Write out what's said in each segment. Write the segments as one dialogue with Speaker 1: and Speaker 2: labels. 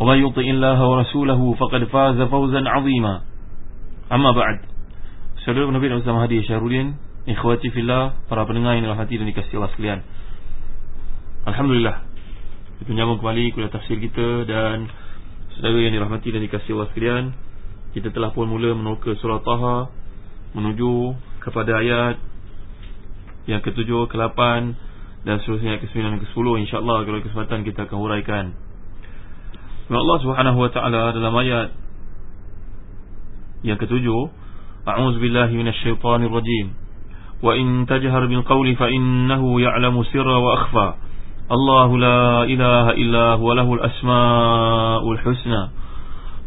Speaker 1: ومن يطع الله ورسوله فقد فاز فوزا عظيما أما بعد Saudara Nabi dan Ustaz Mahdi Syahrudin Ikhwati fillah Para pendengar yang dirahmati dan dikasih Allah sekalian Alhamdulillah Kita menyambung kembali kuliah tafsir kita Dan Saudara yang dirahmati dan dikasih Allah sekalian Kita telah pun mula menuka surah Taha Menuju kepada ayat Yang ketujuh, ke-8 Dan seterusnya ke-9 dan ke-10 InsyaAllah kalau kesempatan kita akan huraikan Firman Allah Subhanahu wa taala dalam ayat yang ketujuh, "A'udzu billahi minasyaitonir rajim." Wa in tajhar bil qawli fa innahu ya'lamu sirra wa akhfa. Allahu la ilaha illa huwa lahul asmaul husna.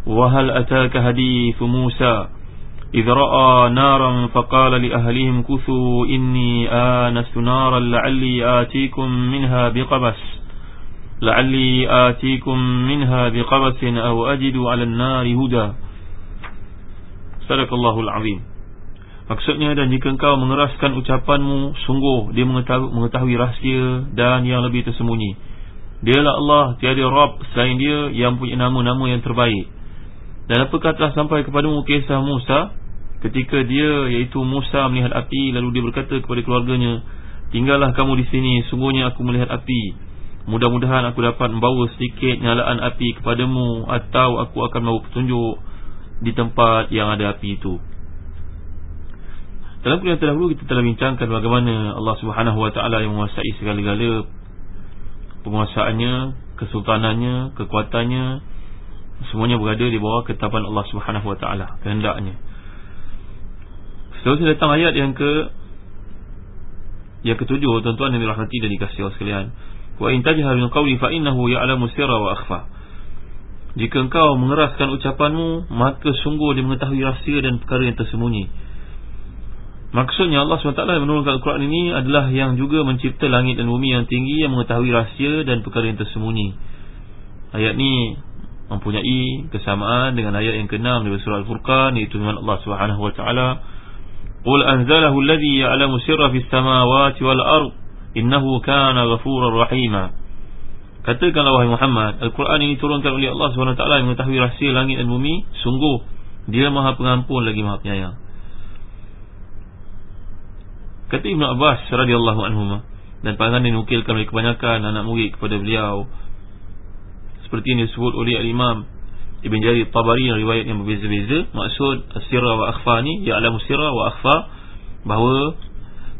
Speaker 1: Wa hal ataaka hadith Musa idh ra'a naran fa qala li ahlihim kuthu inni anastu naran la'alli atikum minha biqabas لعلي آتيكم منها بقبس أو أجد على النار هدى Sadaqallahul Azim Maksudnya dan jika engkau mengeraskan ucapanmu Sungguh dia mengetahui, mengetahui rahsia dan yang lebih tersembunyi Dialah Allah, tiada Rabb selain dia yang punya nama-nama yang terbaik Dan apakah telah sampai kepadamu kisah Musa Ketika dia iaitu Musa melihat api Lalu dia berkata kepada keluarganya Tinggallah kamu di sini, sungguhnya aku melihat api Mudah-mudahan aku dapat membawa sedikit nyalaan api kepadamu Atau aku akan membawa petunjuk di tempat yang ada api itu. Dalam kuliah terdahulu kita telah bincangkan bagaimana Allah Subhanahu Wa Taala yang menguasai segala-gala penguasaannya, kesultanannya, kekuatannya semuanya berada di bawah ketetapan Allah Subhanahu Wa Taala, kehendaknya. Seterusnya datang ayat yang ke yang ketujuh tuan-tuan yang dirahmati dan dikasihi Allah sekalian. Wa in tajhar min qawli fa innahu ya'lamu sirra wa akhfa. Jika engkau mengeraskan ucapanmu Maka sungguh dia mengetahui rahsia dan perkara yang tersembunyi Maksudnya Allah SWT menurunkan Al-Quran ini Adalah yang juga mencipta langit dan bumi yang tinggi Yang mengetahui rahsia dan perkara yang tersembunyi Ayat ini mempunyai kesamaan dengan ayat yang ke-6 dari surah Al-Furqan Iaitu dengan Allah SWT Qul anzalahu alladhi ya'lamu sirra fis samawati wal ard Innahu kana ghafurar rahimah Katakanlah wahai Muhammad Al-Quran ini turunkan oleh Allah SWT Yang mengetahui rahsia langit dan bumi. Sungguh Dia maha pengampun lagi maha penyayang. Kata Ibn Abbas radhiyallahu anhu Dan pandangan dinukilkan oleh kebanyakan Anak murid kepada beliau Seperti yang disebut oleh Al-Imam Ibn Jarir Tabari Riwayat yang berbeza-beza. Maksud Sirra wa akhfa ni Ya'lamu sirra wa akhfa Bahawa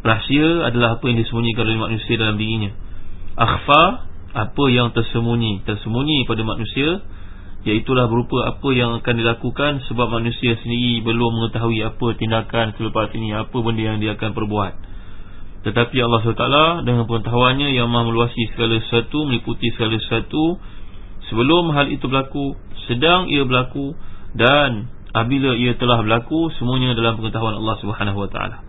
Speaker 1: Rahsia adalah apa yang disembunyikan oleh manusia dalam dirinya. Akhfa apa yang tersembunyi. Tersembunyi pada manusia iaitulah berupa apa yang akan dilakukan sebab manusia sendiri belum mengetahui apa tindakan selepas ini apa benda yang dia akan perbuat. Tetapi Allah SWT dengan pengetahuannya yang maha meluasi segala sesuatu meliputi segala sesuatu sebelum hal itu berlaku sedang ia berlaku dan apabila ia telah berlaku semuanya dalam pengetahuan Allah SWT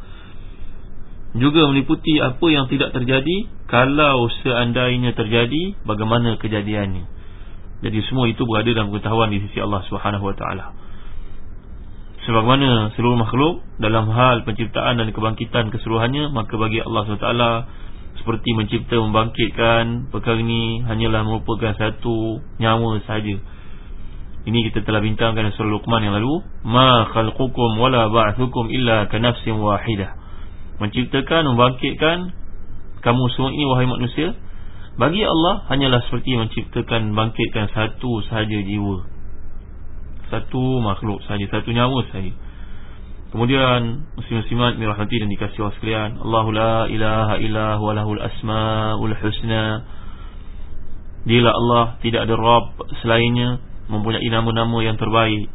Speaker 1: juga meliputi apa yang tidak terjadi kalau seandainya terjadi bagaimana kejadiannya. Jadi semua itu berada dalam pengetahuan di sisi Allah Subhanahu wa taala. Sebagaimana seluruh makhluk dalam hal penciptaan dan kebangkitan keseluruhannya maka bagi Allah SWT seperti mencipta membangkitkan perkara ini hanyalah merupakan satu nyawa sahaja ini kita telah bincangkan surah Luqman yang lalu ma khalqukum wala ba'thukum illa ka nafsin wahidah menciptakan, membangkitkan kamu semua ini wahai manusia bagi Allah hanyalah seperti menciptakan, bangkitkan satu sahaja jiwa satu makhluk saja, satu nyawa saja. Kemudian muslim-muslimat dirahmati dan dikasihi Allah sekalian, Allahu la ilaha illa huwa lahul asmaul husna. Dialah Allah, tidak ada rabb selainnya, mempunyai nama-nama yang terbaik.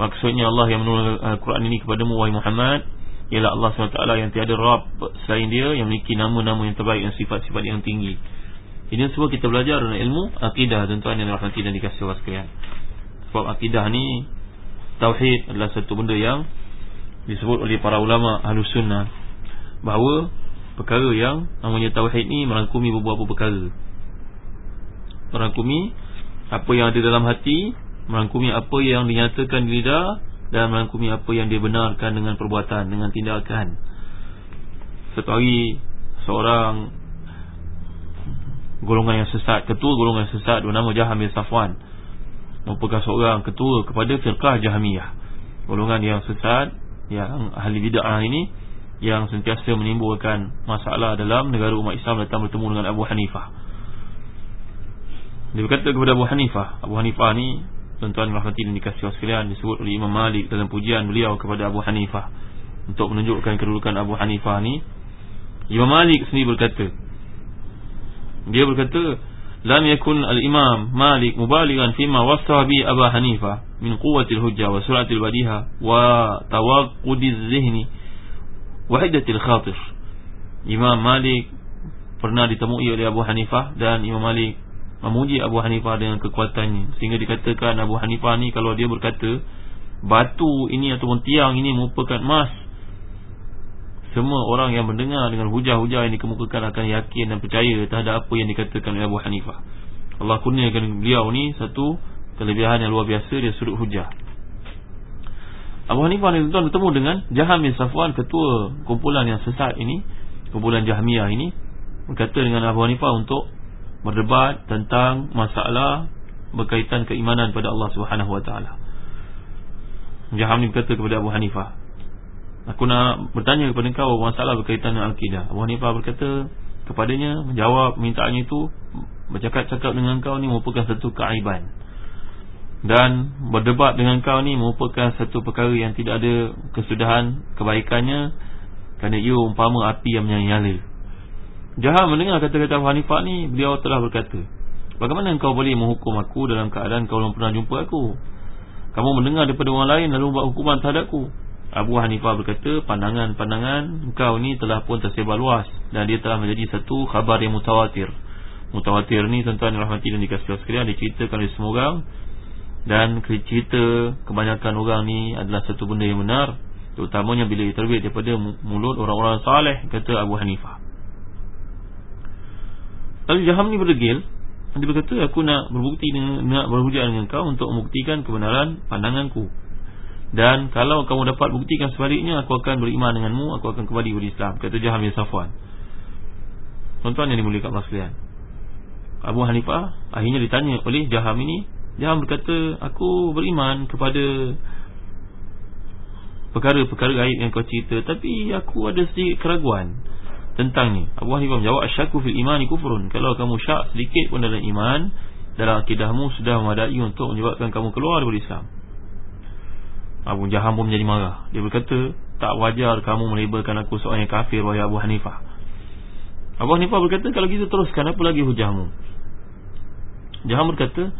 Speaker 1: Maksudnya Allah yang menurunkan Al-Quran ini kepadamu wahai Muhammad ialah Allah SWT yang tiada rabb selain dia yang memiliki nama-nama yang terbaik dan sifat-sifat yang tinggi. Ini semua kita belajar dalam ilmu akidah tuan-tuan yang dirahmati dan dikasihi Allah sekalian. Sebab akidah ni tauhid adalah satu benda yang disebut oleh para ulama ahlu sunnah bahawa perkara yang namanya tauhid ni merangkumi beberapa perkara merangkumi apa yang ada dalam hati merangkumi apa yang dinyatakan di lidah dan merangkumi apa yang dibenarkan dengan perbuatan dengan tindakan. Satu hari seorang golongan yang sesat ketua golongan yang sesat bernama Jaham bin Safwan. Merupakan seorang ketua kepada firqah Jahmiyah. Golongan yang sesat yang ahli bid'ah ini yang sentiasa menimbulkan masalah dalam negara umat Islam datang bertemu dengan Abu Hanifah. Dia berkata kepada Abu Hanifah, Abu Hanifah ni tuan-tuan rahmati dan dikasihi sekalian disebut oleh Imam Malik dalam pujian beliau kepada Abu Hanifah untuk menunjukkan kedudukan Abu Hanifah ni. Imam Malik sendiri berkata, dia berkata, lam yakun al-Imam Malik mubalighan fima wasaha bi Abu Hanifah min quwwatil hujjah wa suratil badiha wa tawaqqudiz zihni wa hiddatil khatir Imam Malik pernah ditemui oleh Abu Hanifah dan Imam Malik memuji Abu Hanifah dengan kekuatannya. Sehingga dikatakan Abu Hanifah ni kalau dia berkata batu ini ataupun tiang ini merupakan emas. Semua orang yang mendengar dengan hujah-hujah yang dikemukakan akan yakin dan percaya terhadap apa yang dikatakan oleh Abu Hanifah. Allah kurniakan beliau ni satu kelebihan yang luar biasa dia sudut hujah. Abu Hanifah ni tuan bertemu dengan Jaham bin Safwan ketua kumpulan yang sesat ini kumpulan Jahmiyah ini. Berkata dengan Abu Hanifah untuk berdebat tentang masalah berkaitan keimanan pada Allah Subhanahu wa taala. Jaham ni berkata kepada Abu Hanifah Aku nak bertanya kepada kau masalah berkaitan dengan akidah. Abu Hanifah berkata kepadanya menjawab permintaannya itu bercakap-cakap dengan kau ni merupakan satu keaiban. Dan berdebat dengan kau ni merupakan satu perkara yang tidak ada kesudahan kebaikannya kerana ia umpama api yang menyala Jahal mendengar kata-kata Abu Hanifah ni beliau telah berkata bagaimana engkau boleh menghukum aku dalam keadaan kau belum pernah jumpa aku? Kamu mendengar daripada orang lain lalu buat hukuman terhadapku Abu Hanifah berkata pandangan-pandangan engkau ni telah pun tersebar luas dan dia telah menjadi satu khabar yang mutawatir. Mutawatir ni tuan-tuan rahmati dan dikasih sekalian diceritakan oleh semua orang. Dan cerita kebanyakan orang ni adalah satu benda yang benar terutamanya bila terbit daripada mulut orang-orang saleh kata Abu Hanifah lalu Jaham ni berdegil. Dia berkata aku nak berbukti dengan, nak berhujah dengan kau untuk membuktikan kebenaran pandanganku. Dan kalau kamu dapat buktikan sebaliknya aku akan beriman denganmu aku akan kembali berislam kata Jaham bin Safwan. Tuan-tuan yang dimuliakan Allah sekalian. Abu Hanifah akhirnya ditanya oleh Jaham ini. Jaham berkata Aku beriman kepada Perkara-perkara gaib yang kau cerita Tapi aku ada sedikit keraguan Tentangnya Abu Hanifah menjawab Asyaku fil imani kufrun. Kalau kamu syak sedikit pun dalam iman Dalam akidahmu sudah memadai untuk menyebabkan kamu keluar dari Islam. Abu Jaham pun menjadi marah. Dia berkata Tak wajar kamu melabelkan aku seorang yang kafir Wahai Abu Hanifah. Abu Hanifah berkata Kalau gitu teruskan apa lagi hujahmu Jaham berkata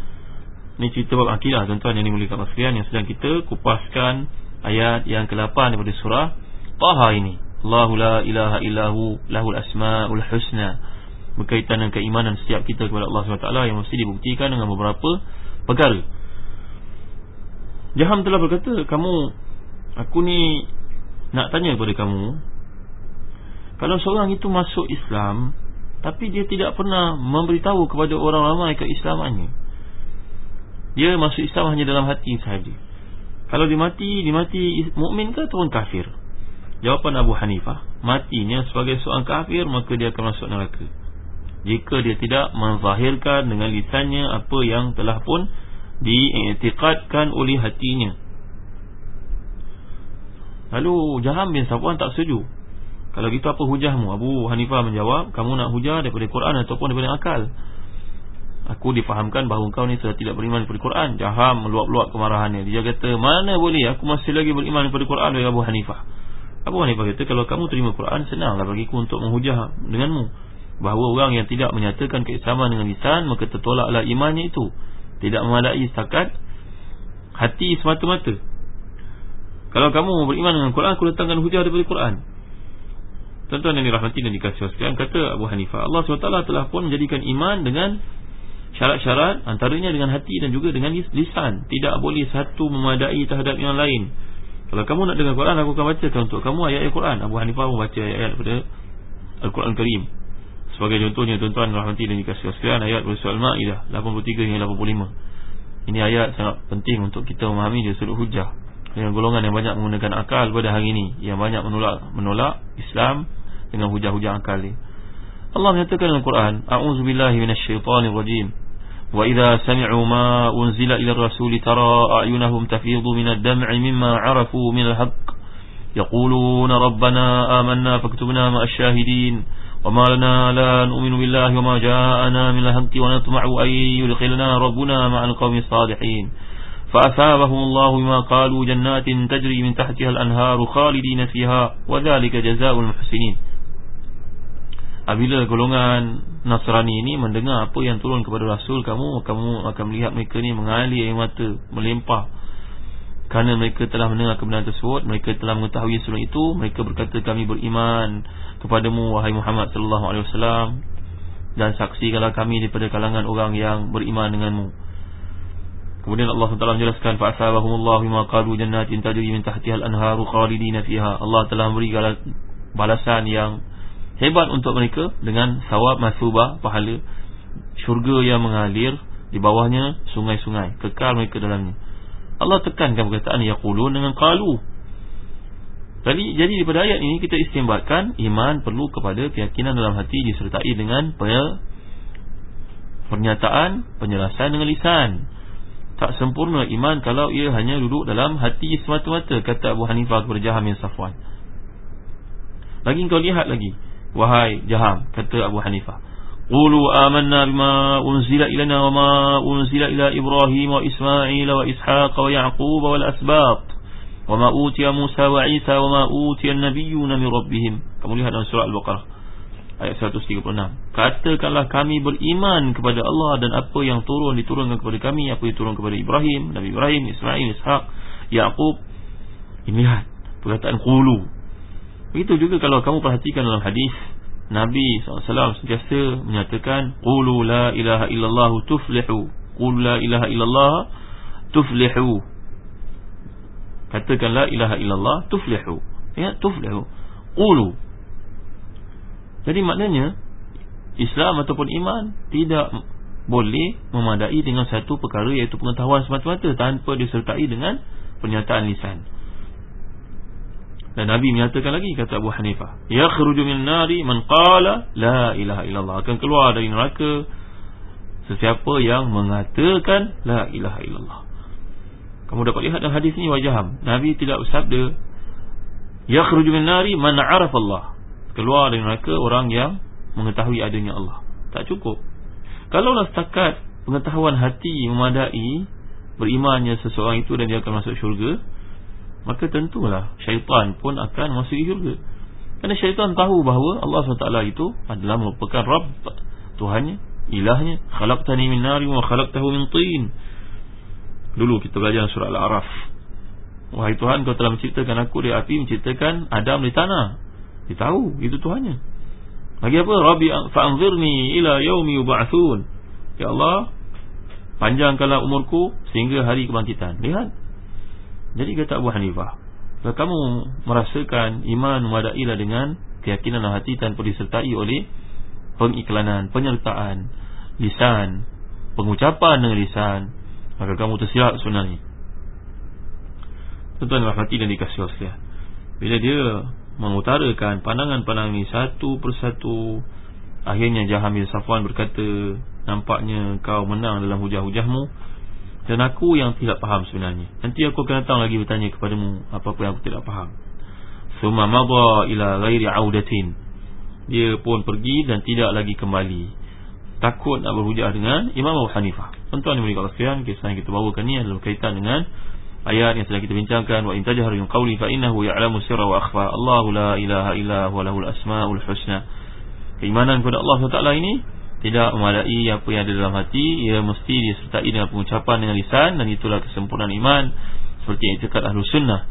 Speaker 1: ini cerita bab akidah tuan-tuan yang dimuliakan sekalian yang sedang kita kupaskan ayat yang ke-8 daripada surah Taha ini. Allahu la ilaha illahu lahul asmaul husna. Berkaitan dengan keimanan setiap kita kepada Allah SWT yang mesti dibuktikan dengan beberapa perkara. Jaham telah berkata, kamu aku ni nak tanya kepada kamu kalau seorang itu masuk Islam tapi dia tidak pernah memberitahu kepada orang ramai keislamannya dia masuk Islam hanya dalam hati sahaja Kalau dia mati Dia mati mukmin ke ataupun kafir Jawapan Abu Hanifah Matinya sebagai seorang kafir Maka dia akan masuk neraka. Jika dia tidak menzahirkan dengan lisannya Apa yang telah pun Diiktikadkan oleh hatinya. Lalu Jaham bin Safwan tak setuju. Kalau gitu apa hujahmu? Abu Hanifah menjawab Kamu nak hujah daripada Quran ataupun daripada akal? Aku difahamkan bahawa kau ni sudah tidak beriman kepada Quran. Jaham meluap-luap kemarahannya. Dia kata mana boleh? Aku masih lagi beriman kepada Quran Dari Abu Hanifah Abu Hanifah kata kalau kamu terima Quran Senanglah bagiku untuk menghujah denganmu. Bahawa orang yang tidak menyatakan keislaman dengan lisan Maka tertolaklah imannya itu. Tidak memadai setakat Hati semata-mata. Kalau kamu beriman dengan Quran Aku datangkan hujah daripada Quran. Tuan-tuan yang dirahmati dan dikasih sekalian Kata Abu Hanifah Allah SWT telah pun menjadikan iman dengan syarat-syarat antaranya dengan hati dan juga dengan lisan. Tidak boleh satu memadai terhadap yang lain kalau kamu nak dengar Quran aku akan bacakan untuk kamu ayat-ayat Quran. Abu Hanifah membaca ayat-ayat daripada Al-Quran Karim. Sebagai contohnya tuan-tuan rahmati dan dikasih sekalian ayat surah Al-Ma'idah 83 hingga 85 ini ayat sangat penting untuk kita memahami dia seluruh hujah. Dengan golongan yang banyak menggunakan akal pada hari ini. Yang banyak menolak menolak Islam dengan hujah-hujah akal ini Allah menyatakan dalam Quran a'udzubillahi minasyaitonirrajim وإذا سمعوا ما أنزل إلى الرسول ترى أعينهم تفيض من الدمع مما عرفوا من الحق. يقولون ربنا آمنا فاكتبنا مع الشاهدين. وما لنا لا نؤمن بالله وما جاءنا من الحق ونطمع أن يدخلنا ربنا مع القوم الصالحين. فأثابهم الله بما قالوا جنات تجري من تحتها الأنهار خالدين فيها وذلك جزاء المحسنين. Apabila golongan Nasrani ini mendengar apa yang turun kepada Rasul kamu Kamu akan melihat mereka ni mengalir air mata Melimpah Kerana mereka telah mendengar kebenaran tersebut Mereka telah mengetahui sebelum itu Mereka berkata kami beriman Kepadamu wahai Muhammad sallallahu alaihi wasallam Dan saksikanlah kami daripada kalangan orang yang beriman denganmu. Kemudian Allah SWT menjelaskan Fa'asabahumullahu bima qalu jannatin tajri min tahtiha al-anharu khalidina fiha. Allah telah memberi balasan yang hebat untuk mereka dengan sawab masubah pahala syurga yang mengalir di bawahnya sungai-sungai kekal mereka dalamnya. Allah tekankan perkataan yaqulun dengan qalu. Jadi jadi daripada ayat ini kita istimbatkan iman perlu kepada keyakinan dalam hati disertai dengan pernyataan penjelasan dengan lisan. Tak sempurna iman kalau ia hanya duduk dalam hati semata-mata kata Abu Hanifah kepada Jaham bin Safwan. Lagi kau lihat lagi Wahai Jaham Kata Abu Hanifah Qulu amanna bima unzila ilana wa ma unzila ila Ibrahim wa Ismail wa Ishaq wa Yaqub wa al-asbab wa ma utiya Musa wa Isa wa ma utiya an-nabiyyuna min rabbihim. Kamu lihat dalam surah Al-Baqarah ayat 136. Katakanlah kami beriman kepada Allah dan apa yang turun diturunkan kepada kami, apa yang turun kepada Ibrahim, Nabi Ibrahim, Ismail, Ishaq, Yaqub. Ini lihat perkataan qulu Begitu juga kalau kamu perhatikan dalam hadis Nabi SAW sentiasa menyatakan Qulu la ilaha illallah tuflihu. Qulu la ilaha illallah tuflihu. Katakan la ilaha illallah tuflihu. Ya tuflihu. Qulu. Jadi maknanya Islam ataupun iman Tidak boleh memadai dengan satu perkara Iaitu pengetahuan semata-mata Tanpa disertai dengan pernyataan lisan dan Nabi menyatakan lagi kata Abu Hanifah, "Yakhruju min nari man qala la ilaha illallah." Akan keluar dari neraka sesiapa yang mengatakan la ilaha illallah. Kamu dapat lihat dalam hadis ini wajaham. Nabi tidak bersabda, "Yakhruju min nari man 'arafa Allah." Keluar dari neraka orang yang mengetahui adanya Allah. Tak cukup. Kalau lah setakat pengetahuan hati memadai berimannya seseorang itu dan dia akan masuk syurga, maka tentulah syaitan pun akan masuk syurga. Kerana syaitan tahu bahawa Allah SWT itu adalah merupakan Rabb Tuhannya, ilahnya. Khalaqtani min nari wa khalaqtahu min tin. Dulu kita belajar surah Al-A'raf. Wahai Tuhan kau telah menciptakan aku dari api, menciptakan Adam dari tanah. Dia tahu itu Tuhannya. Lagi apa? Rabbi fa'anzirni ila yaumi yub'atsun. Ya Allah, panjangkanlah umurku sehingga hari kebangkitan. Lihat jadi kata Abu Hanifah Kalau kamu merasakan iman memadailah dengan keyakinan hati tanpa disertai oleh pengiklanan, penyertaan, lisan, pengucapan dengan lisan, maka kamu tersilap sebenarnya. Tuan-tuan rahmati dan dikasih sekalian. Bila dia mengutarakan pandangan-pandangan ini satu persatu, akhirnya Jaham bin Safwan berkata, nampaknya kau menang dalam hujah-hujahmu, dan aku yang tidak faham sebenarnya Nanti aku akan datang lagi bertanya kepadamu Apa-apa yang aku tidak faham Suma madha ila ghairi audatin Dia pun pergi dan tidak lagi kembali takut nak berhujah dengan Imam Abu Hanifah. Tuan-tuan yang berkata sekalian, kisah yang kita bawakan ni adalah berkaitan dengan ayat yang sedang kita bincangkan wa in tajhar min qawli fa innahu ya'lamu sirra wa akhfa. Allahu la ilaha illa huwa lahul asmaul husna. Keimanan kepada Allah SWT ini tidak memadai apa yang ada dalam hati, ia mesti disertai dengan pengucapan dengan lisan dan itulah kesempurnaan iman seperti yang cakap Ahlus Sunnah.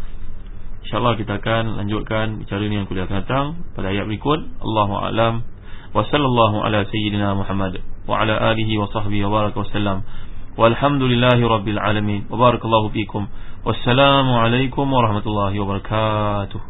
Speaker 1: InsyaAllah kita akan lanjutkan bicara ini yang kuliah akan datang pada ayat berikut. Allahu a'lam. Wa sallallahu ala sayyidina Muhammad wa ala alihi wa sahbihi wa baraka wa sallam. Walhamdulillahi rabbil alamin. Wa barakallahu fikum. Wassalamu alaikum warahmatullahi wabarakatuh.